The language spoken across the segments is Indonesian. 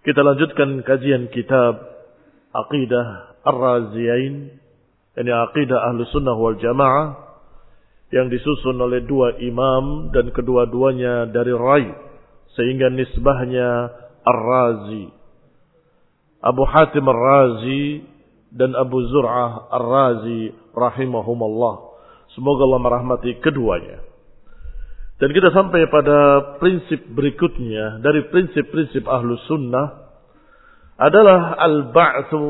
Kita lanjutkan kajian kitab Aqidah Ar-Raziyain ini Aqidah Ahlu Sunnah wal Jamaah yang disusun oleh dua imam dan kedua-duanya dari Rai sehingga nisbahnya Ar-Razi. Abu Hatim Ar-Razi dan Abu Zur'ah Ar-Razi rahimahumallah. Semoga Allah merahmati keduanya dan kita sampai pada prinsip berikutnya dari prinsip-prinsip ahlu sunnah adalah al-ba'thu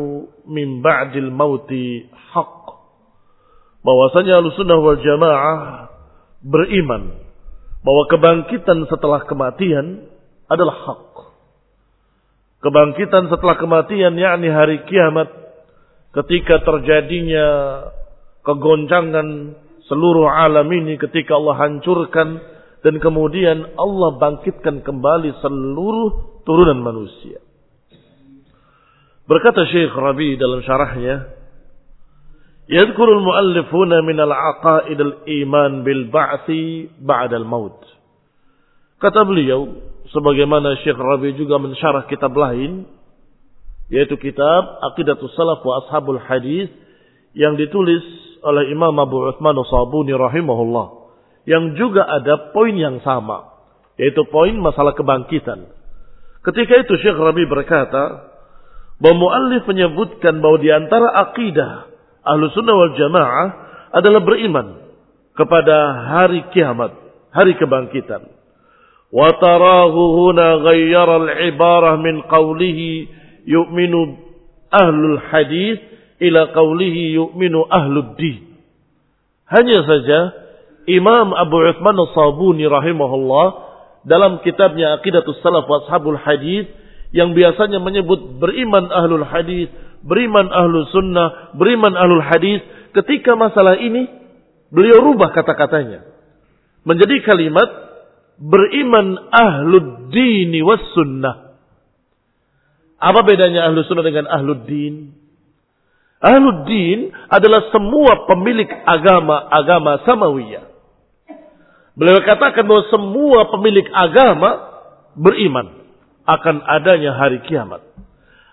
min ba'dil mauti haq. Bahwasanya ahlu sunnah wal jamaah beriman bahwa kebangkitan setelah kematian adalah hak. Kebangkitan setelah kematian yakni hari kiamat ketika terjadinya kegoncangan seluruh alam ini ketika Allah hancurkan dan kemudian Allah bangkitkan kembali seluruh turunan manusia. Berkata Syekh Rabi dalam syarahnya, Yadkurul muallifuna min al-aqaid al-iman bil ba'thi ba'da al-maut. Kata beliau, sebagaimana Syekh Rabi juga mensyarah kitab lain, yaitu kitab Aqidatus Salaf wa Ashabul Hadis yang ditulis oleh Imam Abu Uthman Sabuni rahimahullah yang juga ada poin yang sama, yaitu poin masalah kebangkitan. Ketika itu Syekh Rabi berkata, bahwa muallif menyebutkan bahwa di antara akidah ahlu sunnah wal jamaah adalah beriman kepada hari kiamat, hari kebangkitan. Huna ghayyara al-ibarah min qawlihi yu'minu ahlul hadis ila qawlihi yu'minu ahlud din. Hanya saja Imam Abu Uthman As-Sabuni rahimahullah dalam kitabnya Aqidatus Salaf wa Ashabul Hadis yang biasanya menyebut beriman ahlul hadis, beriman ahlul sunnah, beriman ahlul hadis, ketika masalah ini beliau rubah kata-katanya menjadi kalimat beriman ahlud dini was sunnah. Apa bedanya ahlus sunnah dengan ahlud din? Ahlud din adalah semua pemilik agama-agama samawiyah. Beliau katakan bahwa semua pemilik agama beriman akan adanya hari kiamat.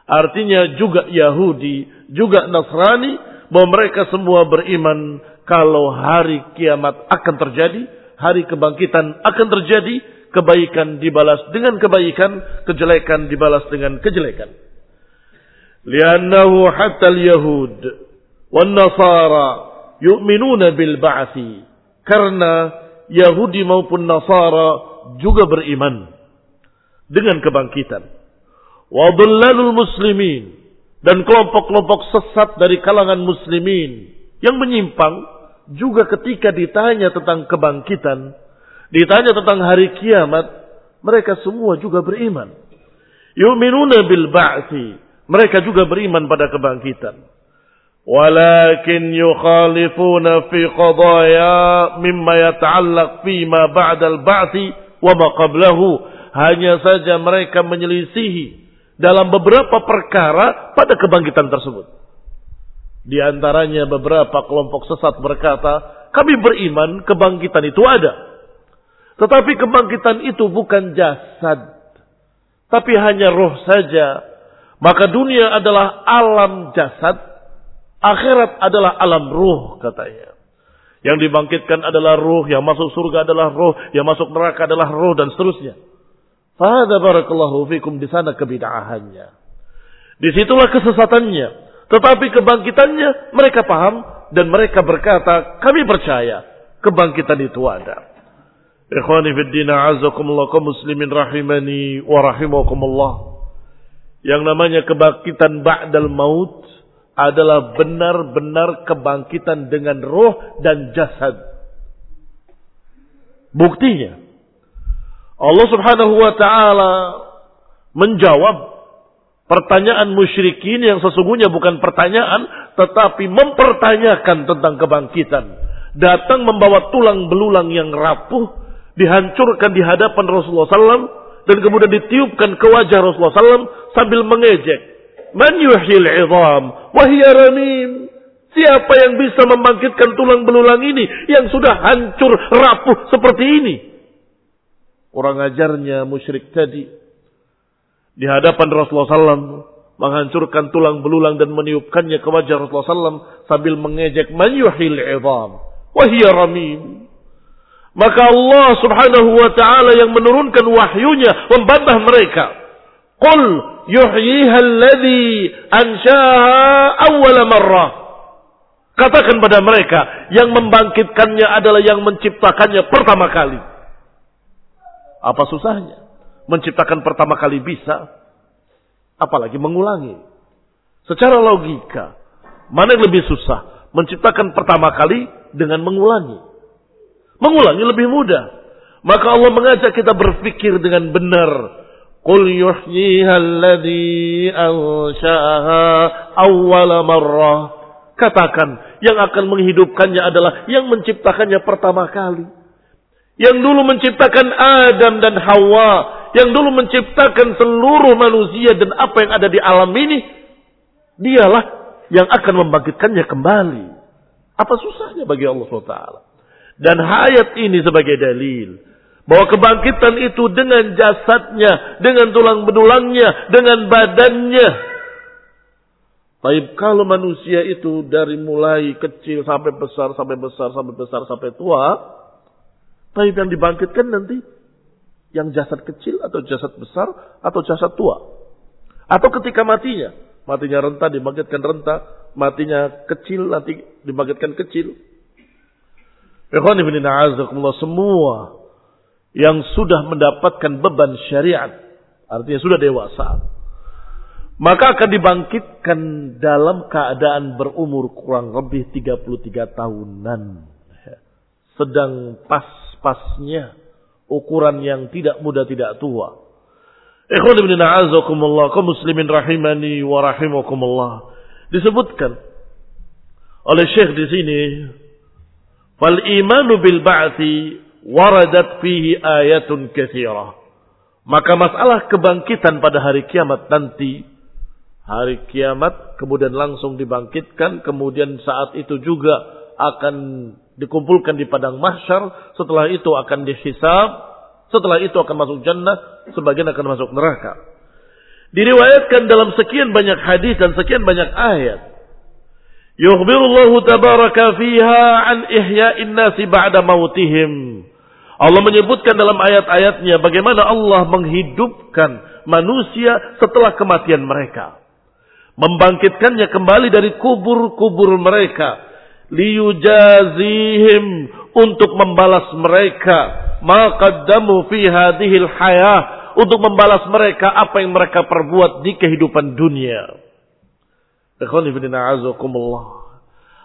Artinya juga Yahudi, juga Nasrani, bahwa mereka semua beriman kalau hari kiamat akan terjadi, hari kebangkitan akan terjadi, kebaikan dibalas dengan kebaikan, kejelekan dibalas dengan kejelekan. Liannahu hatta al-yahud wan nasara yu'minuna bil ba'thi. Karena Yahudi maupun Nasara juga beriman dengan kebangkitan. Wa muslimin dan kelompok-kelompok sesat dari kalangan muslimin yang menyimpang juga ketika ditanya tentang kebangkitan, ditanya tentang hari kiamat, mereka semua juga beriman. Yu'minuna bil ba'thi. Mereka juga beriman pada kebangkitan. Yukhalifuna fi qadaya mimma yata'allaq fima ba'dal ba'thi wa ma qablahu. Hanya saja mereka menyelisihi dalam beberapa perkara pada kebangkitan tersebut. Di antaranya beberapa kelompok sesat berkata, kami beriman kebangkitan itu ada. Tetapi kebangkitan itu bukan jasad. Tapi hanya roh saja. Maka dunia adalah alam jasad. Akhirat adalah alam ruh katanya. Yang dibangkitkan adalah ruh, yang masuk surga adalah roh, yang masuk neraka adalah roh dan seterusnya. Fahada barakallahu fikum di sana kebid'ahannya. Di situlah kesesatannya. Tetapi kebangkitannya mereka paham dan mereka berkata, kami percaya kebangkitan itu ada. Ikhwani fi din azakumullah muslimin rahimani wa. Yang namanya kebangkitan ba'dal maut adalah benar-benar kebangkitan dengan roh dan jasad. Buktinya Allah Subhanahu wa taala menjawab pertanyaan musyrikin yang sesungguhnya bukan pertanyaan tetapi mempertanyakan tentang kebangkitan. Datang membawa tulang belulang yang rapuh, dihancurkan di hadapan Rasulullah SAW dan kemudian ditiupkan ke wajah Rasulullah SAW sambil mengejek. Man yuhyil idham wahya ramim. Siapa yang bisa membangkitkan tulang belulang ini yang sudah hancur rapuh seperti ini? kurang ajarnya musyrik tadi di hadapan Rasulullah SAW menghancurkan tulang belulang dan meniupkannya ke wajah Rasulullah SAW sambil mengejek man yuhil idham wahia ramim maka Allah subhanahu wa ta'ala yang menurunkan wahyunya membantah mereka qul yuhyiha alladhi anshaha awwala marrah katakan pada mereka yang membangkitkannya adalah yang menciptakannya pertama kali apa susahnya? Menciptakan pertama kali bisa, apalagi mengulangi. Secara logika, mana yang lebih susah? Menciptakan pertama kali dengan mengulangi. Mengulangi lebih mudah. Maka Allah mengajak kita berpikir dengan benar. Qul yuhyiha alladhi ansha'aha awwala marrah. Katakan, yang akan menghidupkannya adalah yang menciptakannya pertama kali. Yang dulu menciptakan Adam dan Hawa. Yang dulu menciptakan seluruh manusia dan apa yang ada di alam ini. Dialah yang akan membangkitkannya kembali. Apa susahnya bagi Allah SWT. Dan hayat ini sebagai dalil. Bahwa kebangkitan itu dengan jasadnya. Dengan tulang benulangnya. Dengan badannya. Tapi kalau manusia itu dari mulai kecil sampai besar, sampai besar, sampai besar, sampai tua tapi yang dibangkitkan nanti yang jasad kecil atau jasad besar atau jasad tua. Atau ketika matinya. Matinya renta dibangkitkan renta. Matinya kecil nanti dibangkitkan kecil. Semua yang sudah mendapatkan beban syariat. Artinya sudah dewasa. Maka akan dibangkitkan dalam keadaan berumur kurang lebih 33 tahunan. Sedang pas pas-pasnya ukuran yang tidak muda tidak tua. Ikhwan ibn a'azakumullah, kaum muslimin rahimani wa rahimakumullah. Disebutkan oleh Syekh di sini, "Fal imanu bil ba'thi waradat fihi ayatun katsirah." Maka masalah kebangkitan pada hari kiamat nanti, hari kiamat kemudian langsung dibangkitkan, kemudian saat itu juga akan dikumpulkan di padang mahsyar, setelah itu akan dihisab, setelah itu akan masuk jannah, sebagian akan masuk neraka. Diriwayatkan dalam sekian banyak hadis dan sekian banyak ayat. Yukhbirullahu tabaraka fiha an ihya'in nasi ba'da mautihim. Allah menyebutkan dalam ayat-ayatnya bagaimana Allah menghidupkan manusia setelah kematian mereka. Membangkitkannya kembali dari kubur-kubur mereka. Liyujazihim untuk membalas mereka. Maqaddamu fi hadihil hayah untuk membalas mereka apa yang mereka perbuat di kehidupan dunia.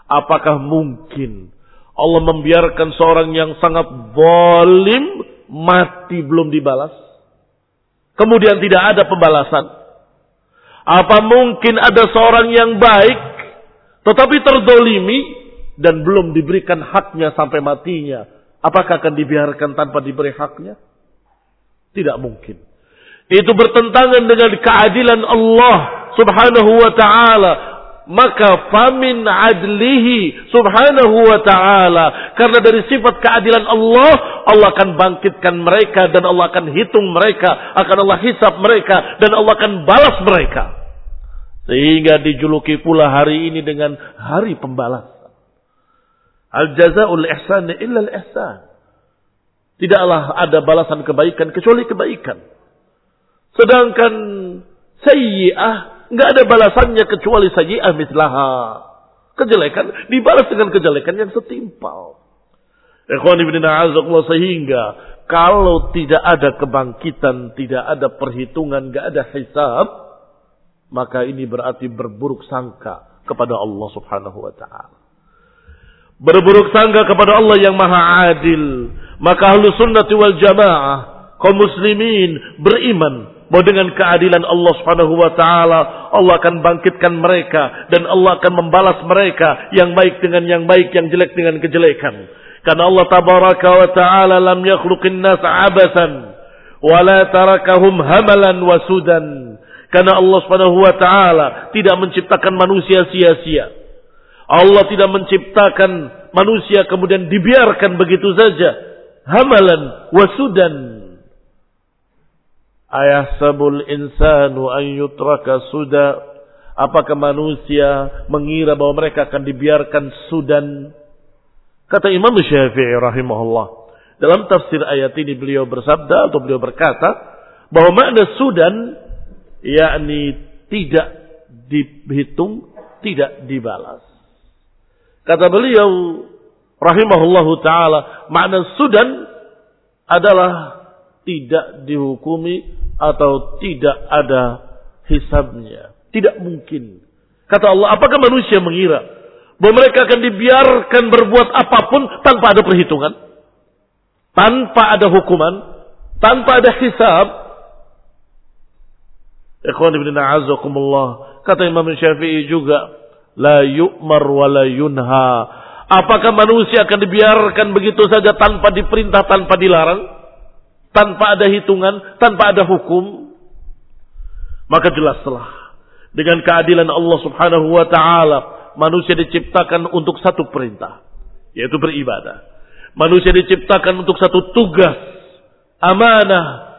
Apakah mungkin Allah membiarkan seorang yang sangat zalim mati belum dibalas? Kemudian tidak ada pembalasan. Apa mungkin ada seorang yang baik tetapi terdolimi dan belum diberikan haknya sampai matinya? Apakah akan dibiarkan tanpa diberi haknya? Tidak mungkin. Itu bertentangan dengan keadilan Allah subhanahu wa ta'ala. Maka famin adlihi subhanahu wa ta'ala. Karena dari sifat keadilan Allah, Allah akan bangkitkan mereka dan Allah akan hitung mereka. Akan Allah hisap mereka dan Allah akan balas mereka. Sehingga dijuluki pula hari ini dengan hari pembalasan. Al-jaza'ul ihsan illa al-ihsan. Tidaklah ada balasan kebaikan kecuali kebaikan. Sedangkan sayyi'ah nggak ada balasannya kecuali sayyi'ah mislaha. Kejelekan dibalas dengan kejelekan yang setimpal. Sehingga kalau tidak ada kebangkitan, tidak ada perhitungan, nggak ada hisab, maka ini berarti berburuk sangka kepada Allah Subhanahu wa taala. Berburuk sangka kepada Allah yang Maha Adil, maka ahlu sunnati wal jamaah, kaum muslimin beriman bahwa dengan keadilan Allah subhanahu wa ta'ala, Allah akan bangkitkan mereka dan Allah akan membalas mereka yang baik dengan yang baik, yang jelek dengan kejelekan. Karena Allah tabaraka wa ta'ala lam yakhluqin nas abasan wa la tarakahum hamalan wa sudan. Karena Allah subhanahu wa ta'ala tidak menciptakan manusia sia-sia. Allah tidak menciptakan manusia kemudian dibiarkan begitu saja hamalan wasudan. Sabul insanu an yutraka suda. Apakah manusia mengira bahwa mereka akan dibiarkan sudan? Kata Imam Syafi'i rahimahullah. Dalam tafsir ayat ini beliau bersabda atau beliau berkata bahwa makna sudan yakni tidak dihitung, tidak dibalas. Kata beliau rahimahullahu taala makna sudan adalah tidak dihukumi atau tidak ada hisabnya. Tidak mungkin. Kata Allah, apakah manusia mengira bahwa mereka akan dibiarkan berbuat apa pun tanpa ada perhitungan? Tanpa ada hukuman? Tanpa ada hisab? Ikhwan ibn a'azakumullah. Kata Imam Syafi'i juga, La yu'mar wa la yunha Apakah manusia akan dibiarkan begitu saja tanpa diperintah, tanpa dilarang? Tanpa ada hitungan, tanpa ada hukum? Maka jelaslah. Dengan keadilan Allah subhanahu wa ta'ala. Manusia diciptakan untuk satu perintah. Yaitu beribadah. Manusia diciptakan untuk satu tugas. Amanah.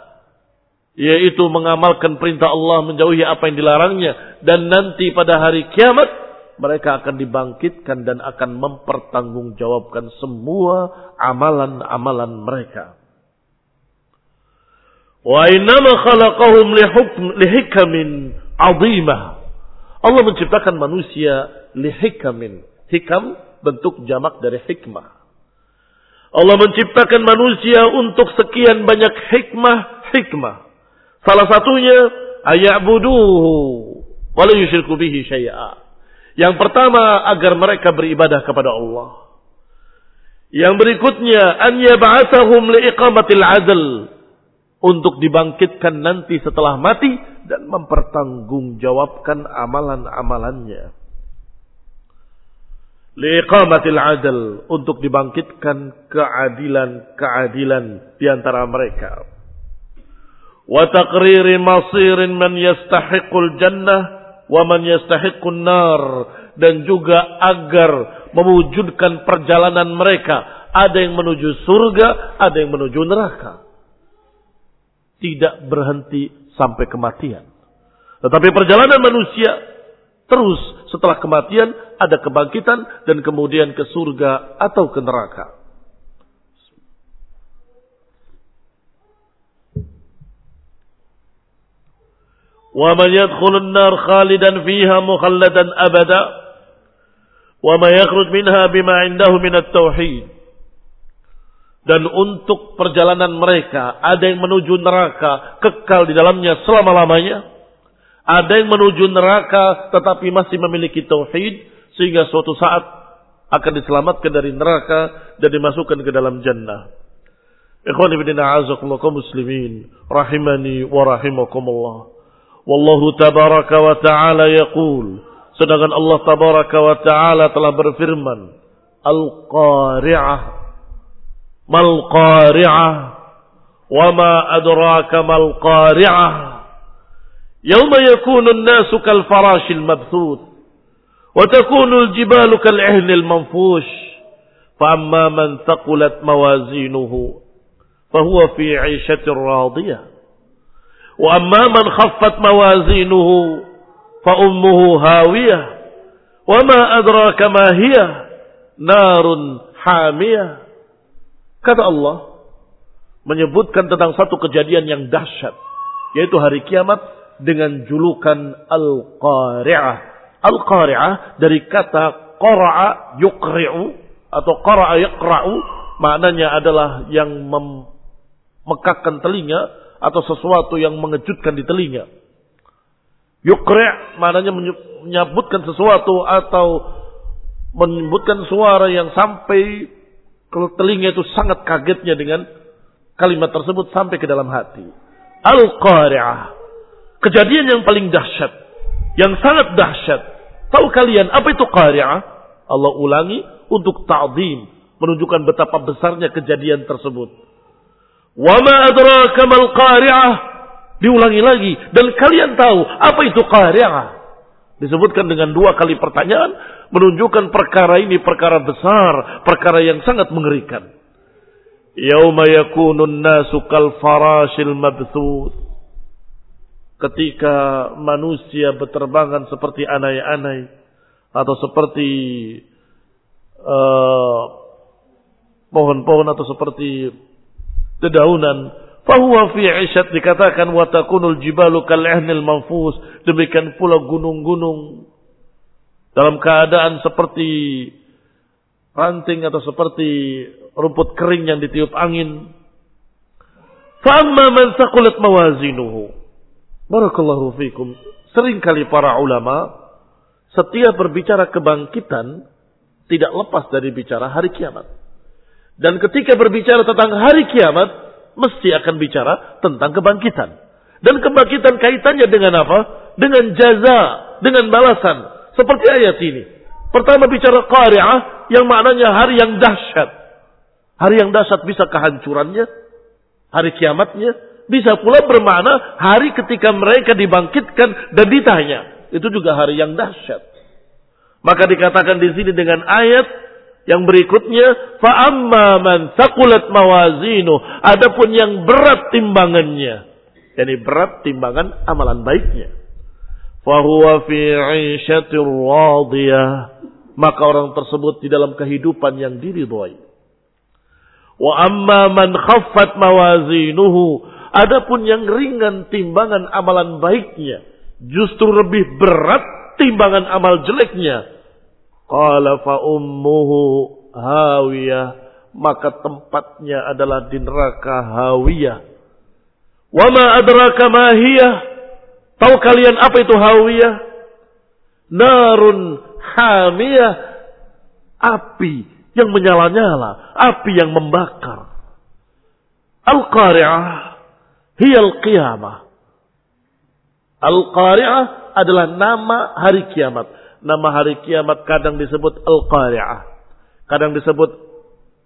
Yaitu mengamalkan perintah Allah menjauhi apa yang dilarangnya. Dan nanti pada hari kiamat mereka akan dibangkitkan dan akan mempertanggungjawabkan semua amalan-amalan mereka. Wa innama khalaqahum lihikamin azimah. Allah menciptakan manusia lihikamin. Hikam bentuk jamak dari hikmah. Allah menciptakan manusia untuk sekian banyak hikmah, hikmah. Salah satunya ayabuduhu wa la yusyriku bihi syai'a yang pertama agar mereka beribadah kepada Allah. Yang berikutnya an yab'atsahum liiqamatil adl untuk dibangkitkan nanti setelah mati dan mempertanggungjawabkan amalan-amalannya. Liiqamatil adl untuk dibangkitkan keadilan-keadilan di antara mereka. Wa taqriri masirin man yastahiqul jannah wa man yastahiqqun nar dan juga agar mewujudkan perjalanan mereka ada yang menuju surga, ada yang menuju neraka Tidak berhenti sampai kematian. Tetapi perjalanan manusia terus setelah kematian ada kebangkitan dan kemudian ke surga atau ke neraka. ومن يدخل النار خالدا فيها مخلدا أبدا وما يخرج منها بما عنده من التوحيد dan untuk perjalanan mereka ada yang menuju neraka kekal di dalamnya selama-lamanya ada yang menuju neraka tetapi masih memiliki tauhid sehingga suatu saat akan diselamatkan dari neraka dan dimasukkan ke dalam jannah ikhwan ibn a'azakumullah muslimin rahimani wa rahimakumullah Wallahu tabaraka wa ta'ala yaqul. Sedangkan Allah tabaraka wa ta'ala telah berfirman. Al-Qari'ah. Mal-Qari'ah. Wa ma adraka mal-Qari'ah. Yawma yakunu an-nasu kal-farashil mabthuth. وتكون الجبال كالعهن المنفوش فأما من ثقلت موازينه فهو في عيشة راضية وأما من خفت موازينه فأمه هاوية وما أدراك ما هي نار حامية kata Allah menyebutkan tentang satu kejadian yang dahsyat yaitu hari kiamat dengan julukan Al-Qari'ah. Al-Qari'ah dari kata qara'a yuqri'u atau qara'a yaqra'u maknanya adalah yang memekakkan telinga atau sesuatu yang mengejutkan di telinga. Yukri' maknanya menyebutkan sesuatu atau menyebutkan suara yang sampai ke telinga itu sangat kagetnya dengan kalimat tersebut sampai ke dalam hati. Al-Qari'ah. Kejadian yang paling dahsyat. Yang sangat dahsyat. Tahu kalian apa itu Qari'ah? Allah ulangi untuk ta'zim. Menunjukkan betapa besarnya kejadian tersebut. Wama adraka mal qari'ah. Diulangi lagi. Dan kalian tahu apa itu qari'ah. Disebutkan dengan dua kali pertanyaan. Menunjukkan perkara ini perkara besar. Perkara yang sangat mengerikan. Yauma yakunun nasu kal farashil. Ketika manusia berterbangan seperti anai-anai. Atau seperti uh, pohon-pohon uh, atau seperti dedaunan fahuwa fi isyat dikatakan wa takunul jibalu kal manfus. Demikian pula gunung-gunung. Dalam keadaan seperti ranting atau seperti rumput kering yang ditiup angin. Fa amma man saqulat mawazinuhu. Barakallahu fikum. Seringkali para ulama setiap berbicara kebangkitan tidak lepas dari bicara hari kiamat. Dan ketika berbicara tentang hari kiamat, mesti akan bicara tentang kebangkitan. Dan kebangkitan kaitannya dengan apa? Dengan jaza, dengan balasan. Seperti ayat ini. Pertama bicara qari'ah yang maknanya hari yang dahsyat. Hari yang dahsyat bisa kehancurannya, hari kiamatnya, bisa pula bermakna hari ketika mereka dibangkitkan dan ditanya. Itu juga hari yang dahsyat. Maka dikatakan di sini dengan ayat yang berikutnya, fa'amma man sakulat mawazinu. Adapun yang berat timbangannya. Yani berat timbangan amalan baiknya. Fahuwa fi radiyah. Maka orang tersebut di dalam kehidupan yang diridhoi. Wa amma man khaffat mawazinuhu. Adapun yang ringan timbangan amalan baiknya. Justru lebih berat timbangan amal jeleknya Qala fa ummuhu hawiyah. Maka tempatnya adalah di neraka hawiyah. Wa ma adraka ma hiya? Tahu kalian apa itu hawiyah? Narun hamiyah. Api yang menyala-nyala. Api yang membakar. Al-Qari'ah. Hiya al-Qiyamah. Al-Qari'ah adalah nama hari kiamat nama hari kiamat kadang disebut Al-Qari'ah. Kadang disebut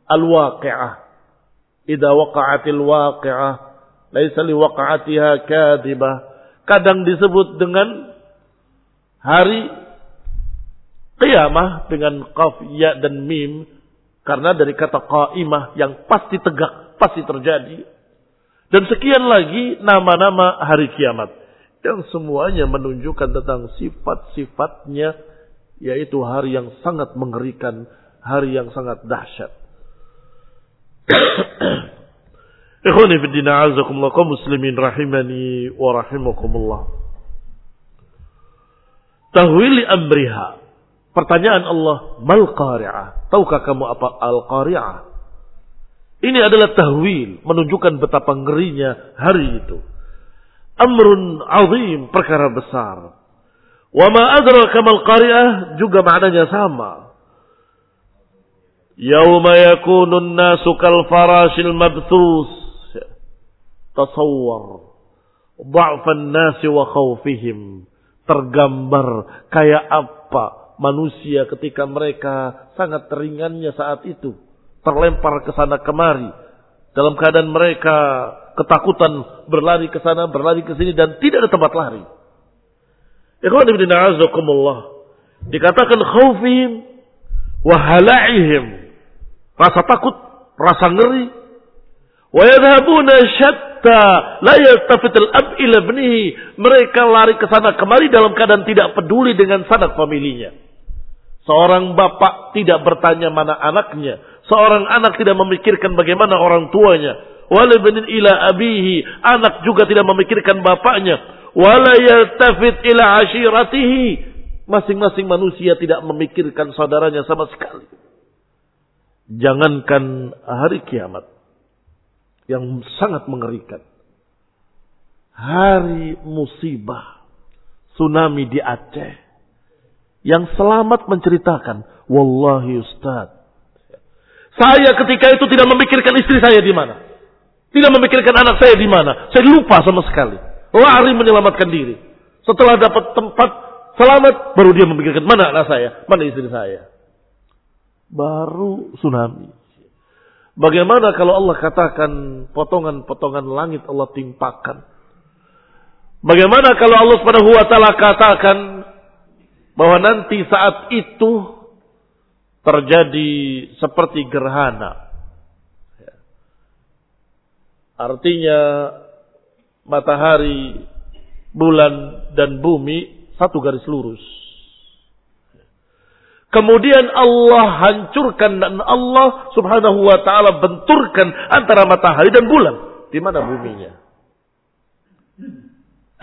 Al-Waqi'ah. Idza waqa'atil waqi'ah, laisa liwaqa'atiha kadhibah. Kadang disebut dengan hari qiyamah dengan qaf, ya dan mim karena dari kata qaimah yang pasti tegak, pasti terjadi. Dan sekian lagi nama-nama hari kiamat. Yang semuanya menunjukkan tentang sifat-sifatnya yaitu hari yang sangat mengerikan, hari yang sangat dahsyat. Ikhwani fi din muslimin rahimani wa rahimakumullah. Tahwili amriha. Pertanyaan Allah, mal qari'ah? Tahukah kamu apa al qari'ah? Ini adalah tahwil, menunjukkan betapa ngerinya hari itu. Amrun azim, perkara besar. Wa ma adraka mal qari'ah juga maknanya sama. Yauma yakunun nasu kal farashil mabthus. Tasawwar. Dha'fan nasi wa khawfihim. Tergambar kayak apa manusia ketika mereka sangat teringannya saat itu terlempar ke sana kemari dalam keadaan mereka ketakutan berlari ke sana, berlari ke sini dan tidak ada tempat lari. Dikatakan khawfihim wa hala'ihim. Rasa takut, rasa ngeri. Wa yadhabuna syatta la yaltafit Mereka lari ke sana kemari dalam keadaan tidak peduli dengan sanak familinya. Seorang bapak tidak bertanya mana anaknya. Seorang anak tidak memikirkan bagaimana orang tuanya. Walabenin ila abihi. Anak juga tidak memikirkan bapaknya. Wala yaltafit ila ashiratihi. Masing-masing manusia tidak memikirkan saudaranya sama sekali. Jangankan hari kiamat. Yang sangat mengerikan. Hari musibah. Tsunami di Aceh. Yang selamat menceritakan. Wallahi Ustaz saya ketika itu tidak memikirkan istri saya di mana. Tidak memikirkan anak saya di mana. Saya lupa sama sekali. Lari menyelamatkan diri. Setelah dapat tempat selamat, baru dia memikirkan mana anak saya, mana istri saya. Baru tsunami. Bagaimana kalau Allah katakan potongan-potongan langit Allah timpakan? Bagaimana kalau Allah Subhanahu wa taala katakan bahwa nanti saat itu terjadi seperti gerhana. Artinya matahari, bulan dan bumi satu garis lurus. Kemudian Allah hancurkan dan Allah subhanahu wa ta'ala benturkan antara matahari dan bulan. Di mana buminya?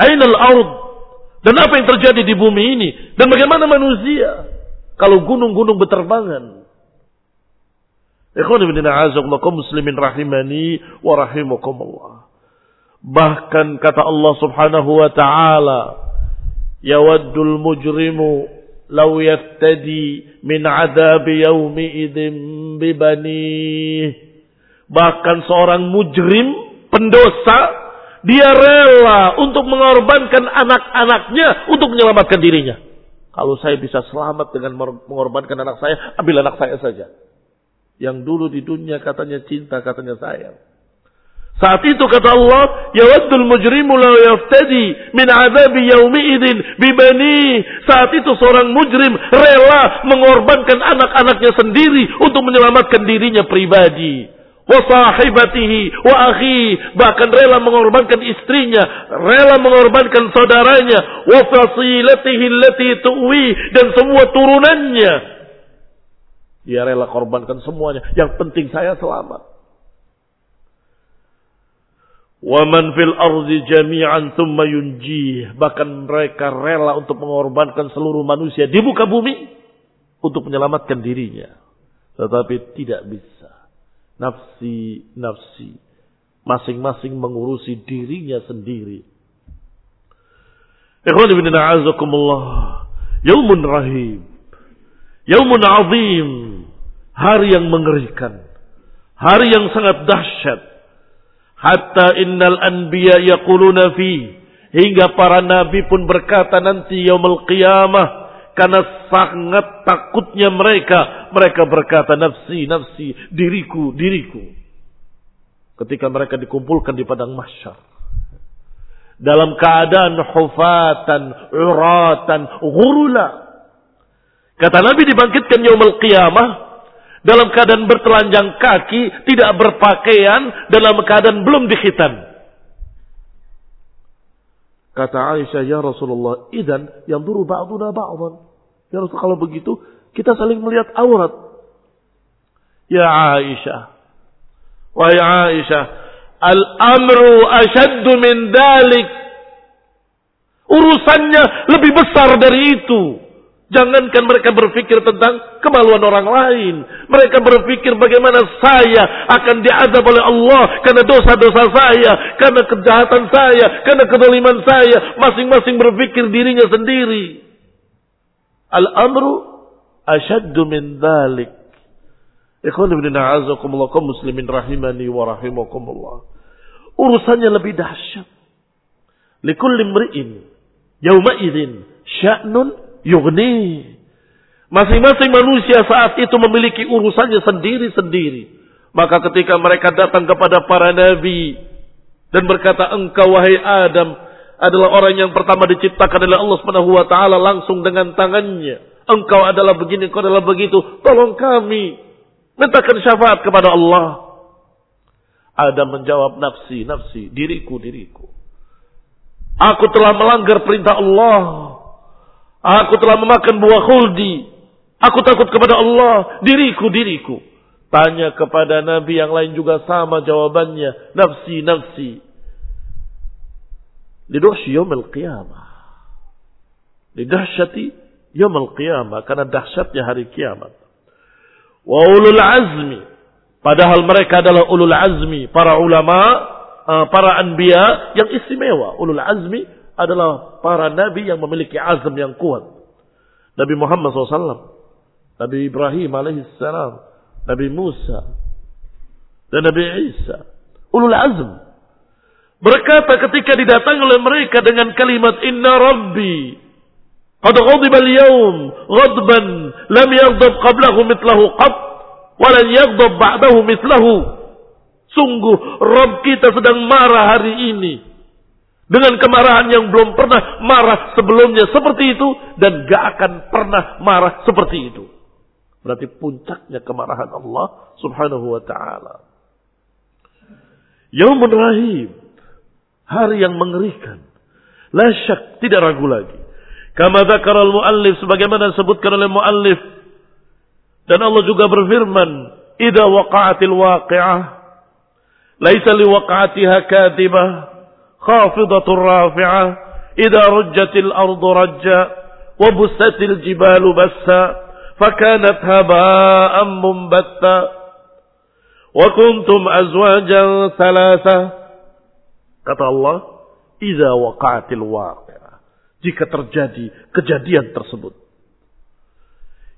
Ainal ard. Dan apa yang terjadi di bumi ini? Dan bagaimana manusia? Kalau gunung-gunung berterbangan. Muslimin rahimani wa rahimakumullah. Bahkan kata Allah subhanahu wa ta'ala. Yawaddul mujrimu law yaftadi min adabi yawmi idin bibani. Bahkan seorang mujrim, pendosa, dia rela untuk mengorbankan anak-anaknya untuk menyelamatkan dirinya. Kalau saya bisa selamat dengan mengorbankan anak saya, ambil anak saya saja. Yang dulu di dunia katanya cinta, katanya sayang. Saat itu kata Allah, yawaddul mujrimu la yaftadi min azabi yaumi idin bibani. Saat itu seorang mujrim rela mengorbankan anak-anaknya sendiri untuk menyelamatkan dirinya pribadi. Wa sahibatihi wa akhi. Bahkan rela mengorbankan istrinya rela mengorbankan saudaranya. Wa fasilatihi allati tuwi. Dan semua turunannya dia rela korbankan semuanya. Yang penting saya selamat. Wa man fil ardi jami'an thumma yunjih. Bahkan mereka rela untuk mengorbankan seluruh manusia di muka bumi untuk menyelamatkan dirinya. Tetapi tidak bisa. Nafsi nafsi masing-masing mengurusi dirinya sendiri. Ikhwan ibn a'azakumullah. Yaumun rahim. Yaumun azim hari yang mengerikan hari yang sangat dahsyat hatta innal anbiya yaquluna fi hingga para nabi pun berkata nanti yaumul qiyamah karena sangat takutnya mereka. Mereka berkata, nafsi, nafsi, diriku, diriku. Ketika mereka dikumpulkan di padang mahsyar. Dalam keadaan hufatan, uratan, gurula. Kata Nabi dibangkitkan yaumul qiyamah. Dalam keadaan bertelanjang kaki, tidak berpakaian, dalam keadaan belum dikhitan. Kata Aisyah, ya Rasulullah, idan yang duru ba'duna ba'dan. Ya Rasul, kalau begitu, kita saling melihat aurat. Ya Aisyah. Wahai Aisyah, al-amru ashaddu min dalik. Urusannya lebih besar dari itu. Jangankan mereka berpikir tentang kemaluan orang lain. Mereka berpikir bagaimana saya akan diadab oleh Allah karena dosa-dosa saya, karena kejahatan saya, karena kedoliman saya. Masing-masing berpikir dirinya sendiri. Al-amru asyaddu min dhalik. Ikhwan ibn a'azakumullah muslimin rahimani wa rahimakumullah. Urusannya lebih dahsyat. Likulli mri'in yawma idzin sya'nun Yugni. Masing-masing manusia saat itu memiliki urusannya sendiri-sendiri. Maka ketika mereka datang kepada para nabi dan berkata, "Engkau wahai Adam adalah orang yang pertama diciptakan oleh Allah Subhanahu taala langsung dengan tangannya. Engkau adalah begini, engkau adalah begitu. Tolong kami mintakan syafaat kepada Allah." Adam menjawab, "Nafsi, nafsi, diriku, diriku." Aku telah melanggar perintah Allah. Aku telah memakan buah khuldi. Aku takut kepada Allah. Diriku, diriku. Tanya kepada Nabi yang lain juga sama jawabannya. Nafsi, nafsi. Liduhsi yawmal qiyamah. Lidahsyati yawmal qiyamah. Karena dahsyatnya hari kiamat. Wa ulul azmi. Padahal mereka adalah ulul azmi. Para ulama, eh, para anbiya yang istimewa. Ulul azmi adalah para nabi yang memiliki azam yang kuat. Nabi Muhammad SAW, Nabi Ibrahim alaihissalam, Nabi Musa, dan Nabi Isa. Ulul azm. Berkata ketika didatangi oleh mereka dengan kalimat Inna Rabbi Qad ghadiba al-yawm ghadban lam yaghdab qablahu mithlahu qat wa lan yaghdab ba'dahu mithlahu. Sungguh Rabb kita sedang marah hari ini dengan kemarahan yang belum pernah marah sebelumnya seperti itu. Dan gak akan pernah marah seperti itu. Berarti puncaknya kemarahan Allah subhanahu wa ta'ala. Yaumun rahim. Hari yang mengerikan. La syak, tidak ragu lagi. Kama zakar al-muallif, sebagaimana disebutkan oleh muallif. Dan Allah juga berfirman, Ida waqa'atil waqi'ah, laisa liwaqa'atiha khafidatur rafi'ah idza rujjatil ardu rajja wa bussatil jibalu bassa fakanat haba'an mumbatta wa kuntum azwajan thalatha kata Allah idza waqa'atil waqi'ah jika terjadi kejadian tersebut.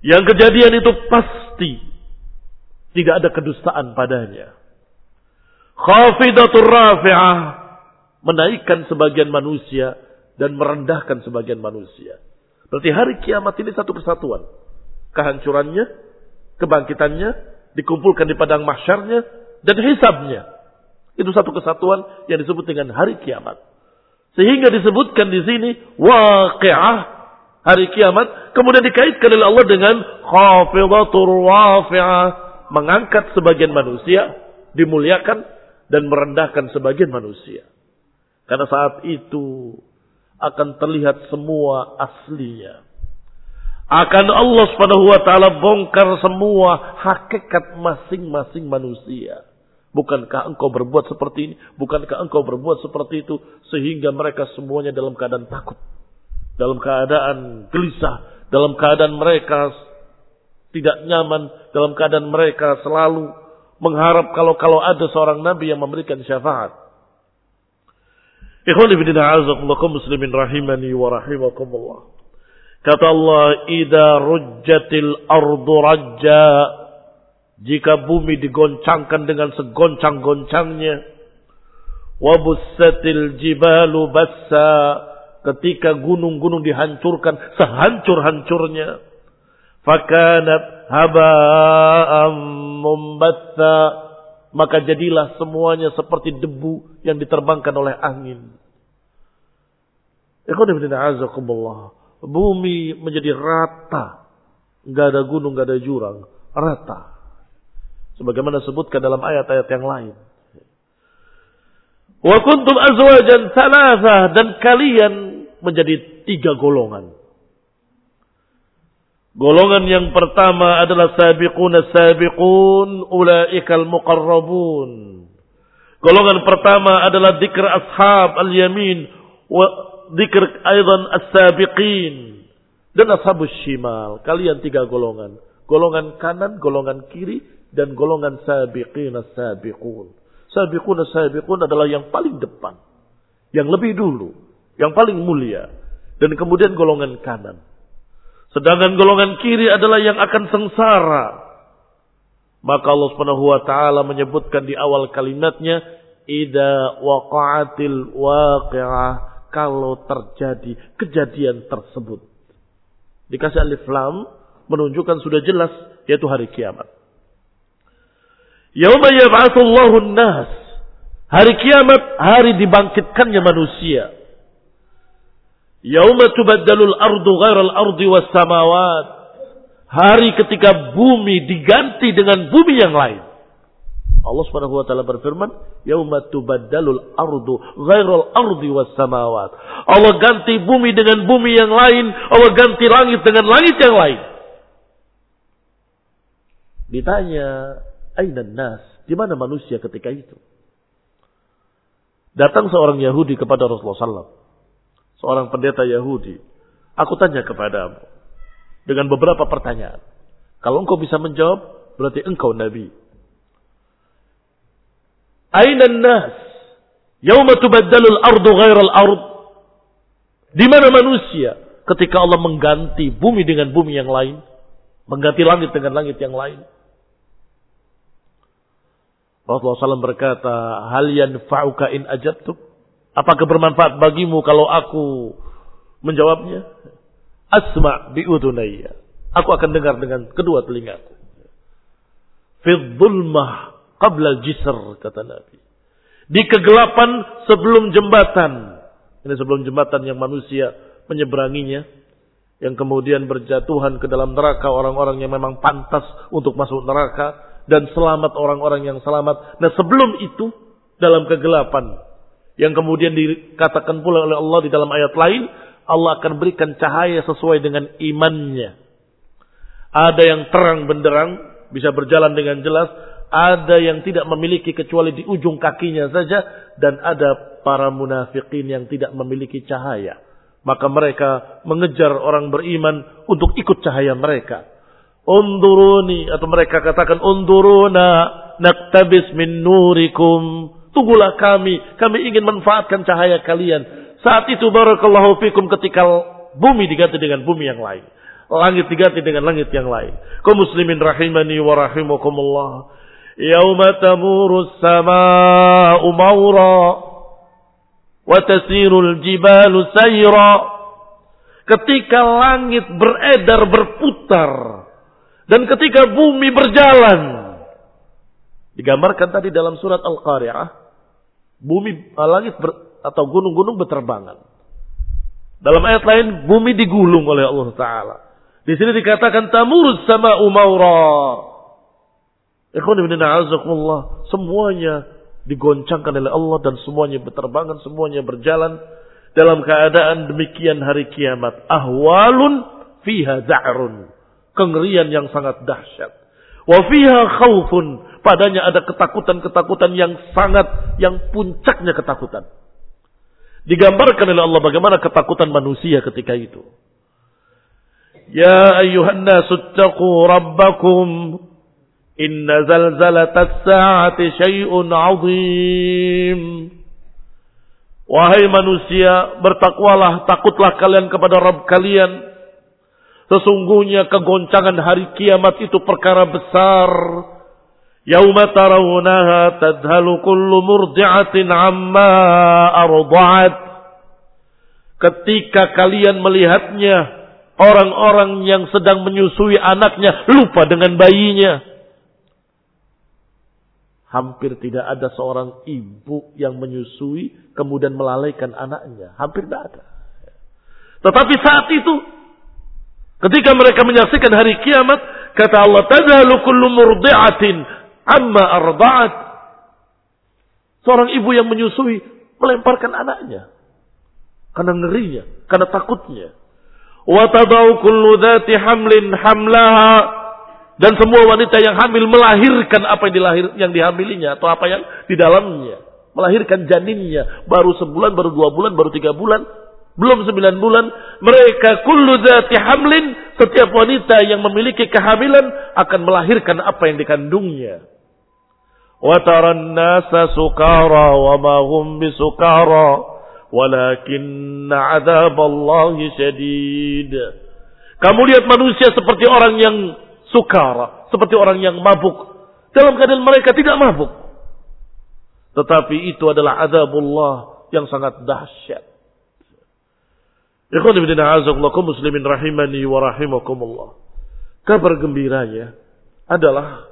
Yang kejadian itu pasti tidak ada kedustaan padanya. Khafidatur rafi'ah menaikkan sebagian manusia dan merendahkan sebagian manusia. Berarti hari kiamat ini satu kesatuan. Kehancurannya, kebangkitannya, dikumpulkan di padang mahsyarnya, dan hisabnya. Itu satu kesatuan yang disebut dengan hari kiamat. Sehingga disebutkan di sini, waqi'ah, hari kiamat. Kemudian dikaitkan oleh Allah dengan khafidatur wafi'ah. Mengangkat sebagian manusia, dimuliakan, dan merendahkan sebagian manusia. Karena saat itu akan terlihat semua aslinya. Akan Allah subhanahu wa ta'ala bongkar semua hakikat masing-masing manusia. Bukankah engkau berbuat seperti ini? Bukankah engkau berbuat seperti itu? Sehingga mereka semuanya dalam keadaan takut. Dalam keadaan gelisah. Dalam keadaan mereka tidak nyaman. Dalam keadaan mereka selalu mengharap kalau kalau ada seorang nabi yang memberikan syafaat. Ikhwan ibn a'azakumullah muslimin rahimani wa rahimakumullah. Kata Allah, "Idza rujjatil ardu rajja" Jika bumi digoncangkan dengan segoncang-goncangnya, wa bussatil jibalu bassa ketika gunung-gunung dihancurkan sehancur-hancurnya, fakanat haba'am mumbatha maka jadilah semuanya seperti debu yang diterbangkan oleh angin. Bumi menjadi rata. Nggak ada gunung, nggak ada jurang. Rata. Sebagaimana disebutkan dalam ayat-ayat yang lain. Wa kuntum azwajan thalathah dan kalian menjadi tiga golongan. Golongan yang pertama adalah sabiqun sabiqun ulaikal muqarrabun. Golongan pertama adalah dzikr ashab al-yamin wa aidan as-sabiqin dan ashabus shimal. Kalian tiga golongan. Golongan kanan, golongan kiri dan golongan sabiqin as-sabiqun. Sabiqun as-sabiqun adalah yang paling depan. Yang lebih dulu, yang paling mulia dan kemudian golongan kanan. Sedangkan golongan kiri adalah yang akan sengsara. Maka Allah Subhanahu wa taala menyebutkan di awal kalimatnya ida waqa'atil waqi'ah kalau terjadi kejadian tersebut. Dikasih alif lam menunjukkan sudah jelas yaitu hari kiamat. Yauma yab'atsullahu nas Hari kiamat, hari dibangkitkannya manusia. Yauma tubaddalul ardu ghairal ardi was samawat. Hari ketika bumi diganti dengan bumi yang lain. Allah Subhanahu wa taala berfirman, "Yauma tubaddalul ardu ghairal ardi was samawat." Allah ganti bumi dengan bumi yang lain, Allah ganti langit dengan langit yang lain. Ditanya, "Aina nas?" Di mana manusia ketika itu? Datang seorang Yahudi kepada Rasulullah SAW seorang pendeta Yahudi, aku tanya kepadamu dengan beberapa pertanyaan. Kalau engkau bisa menjawab, berarti engkau nabi. Aina nas? Yauma tubaddalul ardu ghairal ard. Di mana manusia ketika Allah mengganti bumi dengan bumi yang lain, mengganti langit dengan langit yang lain? Rasulullah SAW berkata, Hal yanfa'uka in ajabtuk? Apakah bermanfaat bagimu kalau aku menjawabnya? Asma bi udunayya. Aku akan dengar dengan kedua telingaku. Fi dhulmah qabla jisr kata Nabi. Di kegelapan sebelum jembatan. Ini sebelum jembatan yang manusia menyeberanginya. Yang kemudian berjatuhan ke dalam neraka orang-orang yang memang pantas untuk masuk neraka. Dan selamat orang-orang yang selamat. Nah sebelum itu dalam kegelapan yang kemudian dikatakan pula oleh Allah di dalam ayat lain, Allah akan berikan cahaya sesuai dengan imannya. Ada yang terang benderang, bisa berjalan dengan jelas. Ada yang tidak memiliki kecuali di ujung kakinya saja. Dan ada para munafikin yang tidak memiliki cahaya. Maka mereka mengejar orang beriman untuk ikut cahaya mereka. Unduruni atau mereka katakan unduruna naktabis min nurikum Tunggulah kami. Kami ingin manfaatkan cahaya kalian. Saat itu barakallahu fikum ketika bumi diganti dengan bumi yang lain. Langit diganti dengan langit yang lain. Kau muslimin rahimani wa rahimakumullah. Yauma tamuru sama'u mawra. Wa tasirul jibalu sayra. Ketika langit beredar berputar. Dan ketika bumi berjalan. Digambarkan tadi dalam surat Al-Qari'ah Bumi, eh, langit ber, atau gunung-gunung berterbangan. Dalam ayat lain, bumi digulung oleh Allah Ta'ala. Di sini dikatakan tamurus sama umaura. Ikhwan ibn a'azakumullah. Semuanya digoncangkan oleh Allah dan semuanya berterbangan, semuanya berjalan dalam keadaan demikian hari kiamat. Ahwalun fiha za'run. Kengerian yang sangat dahsyat. Wa fiha khawfun Padanya ada ketakutan-ketakutan yang sangat, yang puncaknya ketakutan. Digambarkan oleh Allah bagaimana ketakutan manusia ketika itu. Ya ayuhan nasuttaqu rabbakum. Inna zalzalatas sa'ati syai'un azim. Wahai manusia, bertakwalah, takutlah kalian kepada Rabb kalian. Sesungguhnya kegoncangan hari kiamat itu perkara besar Yauma tarawunaha tadhalu kullu murdi'atin amma arda'at. Ketika kalian melihatnya, orang-orang yang sedang menyusui anaknya lupa dengan bayinya. Hampir tidak ada seorang ibu yang menyusui kemudian melalaikan anaknya. Hampir tidak ada. Tetapi saat itu, ketika mereka menyaksikan hari kiamat, kata Allah, Tadhalu kullu murdi'atin amma arda'at. Seorang ibu yang menyusui melemparkan anaknya. Karena ngerinya, karena takutnya. Wa tadau hamlin hamlaha dan semua wanita yang hamil melahirkan apa yang dilahir yang dihamilinya atau apa yang di dalamnya, melahirkan janinnya baru sebulan, baru dua bulan, baru tiga bulan, belum sembilan bulan, mereka kullu dhati hamlin, setiap wanita yang memiliki kehamilan akan melahirkan apa yang dikandungnya. Taran nasa sukara wa ma hum bisukara walakin Allah syadid. Kamu lihat manusia seperti orang yang sukara, seperti orang yang mabuk. Dalam keadaan mereka tidak mabuk. Tetapi itu adalah azabullah yang sangat dahsyat. Ikhwan ibn muslimin rahimani wa rahimakumullah. Kabar gembiranya adalah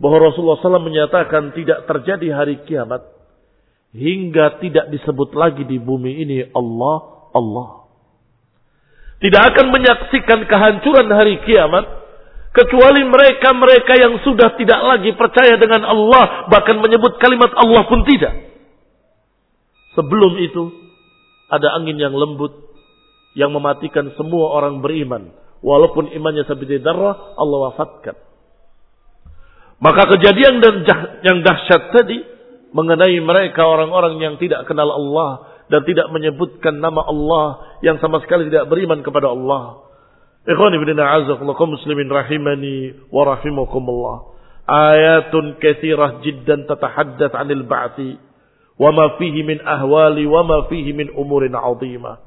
bahwa Rasulullah SAW menyatakan tidak terjadi hari kiamat hingga tidak disebut lagi di bumi ini Allah, Allah. Tidak akan menyaksikan kehancuran hari kiamat kecuali mereka-mereka yang sudah tidak lagi percaya dengan Allah bahkan menyebut kalimat Allah pun tidak. Sebelum itu ada angin yang lembut yang mematikan semua orang beriman walaupun imannya seperti darah Allah wafatkan. Maka kejadian dan yang dahsyat tadi mengenai mereka orang-orang yang tidak kenal Allah dan tidak menyebutkan nama Allah yang sama sekali tidak beriman kepada Allah. Ikhwan ibn a'azakullakum muslimin rahimani wa rahimakumullah. Ayatun kathirah jiddan tatahaddath anil ba'thi wa ma fihi min ahwali wa ma fihi min umurin azimah.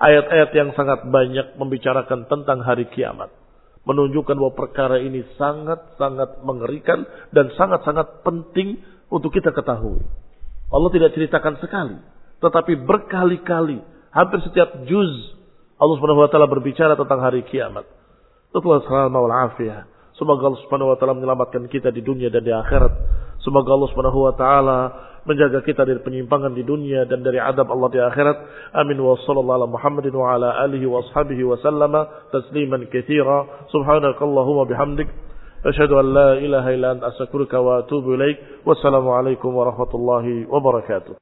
Ayat-ayat yang sangat banyak membicarakan tentang hari kiamat. Menunjukkan bahwa perkara ini sangat-sangat mengerikan dan sangat-sangat penting untuk kita ketahui. Allah tidak ceritakan sekali, tetapi berkali-kali, hampir setiap juz Allah Subhanahu wa taala berbicara tentang hari kiamat. Setelah salam wal afiyah. Semoga Allah Subhanahu wa taala menyelamatkan kita di dunia dan di akhirat. Semoga Allah Subhanahu wa taala menjaga kita dari penyimpangan di dunia dan dari adab Allah di akhirat. Amin wa sallallahu ala Muhammadin wa ala alihi wa ashabihi wa sallama tasliman katsira. Subhanakallahumma bihamdik asyhadu an la ilaha illa anta astaghfiruka wa atubu ilaik. Wassalamu alaikum warahmatullahi wabarakatuh.